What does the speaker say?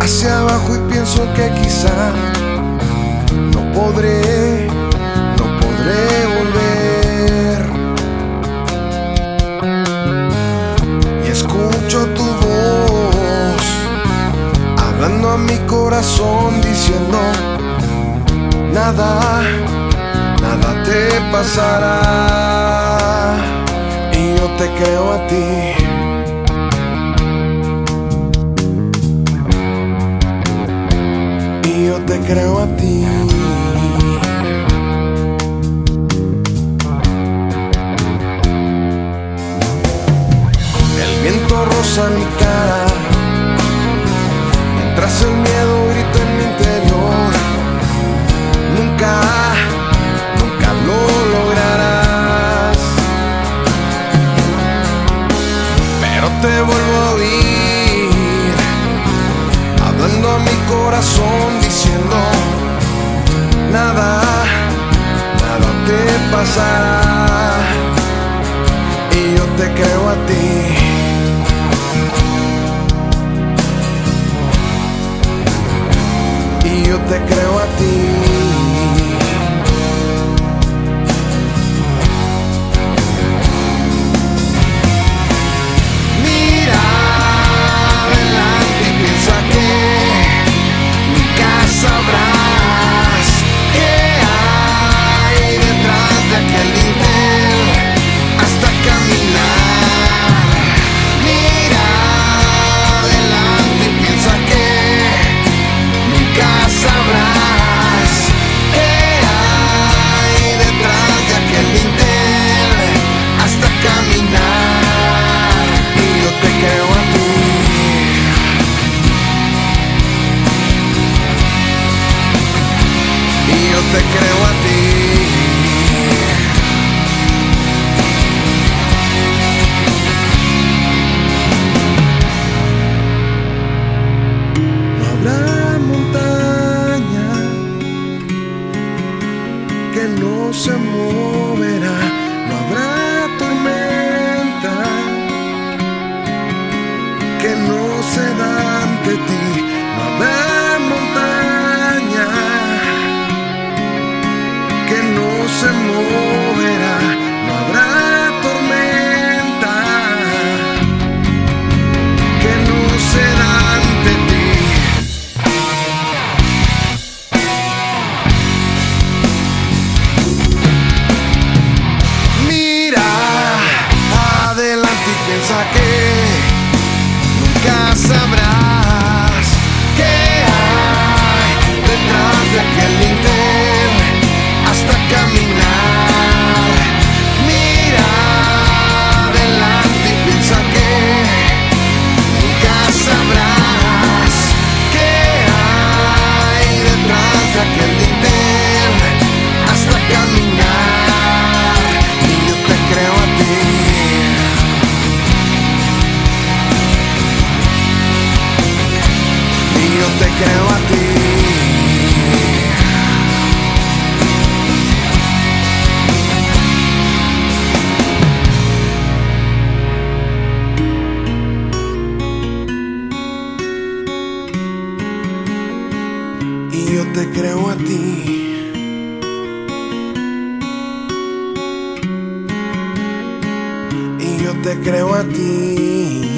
hacia abajo y pienso que quizá no podré, no podré volver. Y escucho tu voz hablando a mi corazón diciendo nada, nada te pasará. Y yo te creo a ti. Creo a ti. El viento roza mi cara, mientras el miedo grita en mi interior. Nunca, nunca lo lograrás. Pero te vuelvo a oír, a mi corazón, diciendo, nada, nada te pasará. Y yo te creo a ti. Y yo te creo a ti. Se moverá, no habrá tormenta que no se da ante ti, no habrá montaña que no se moverá, nunca Y yo te creo a ti. Y yo te creo a ti.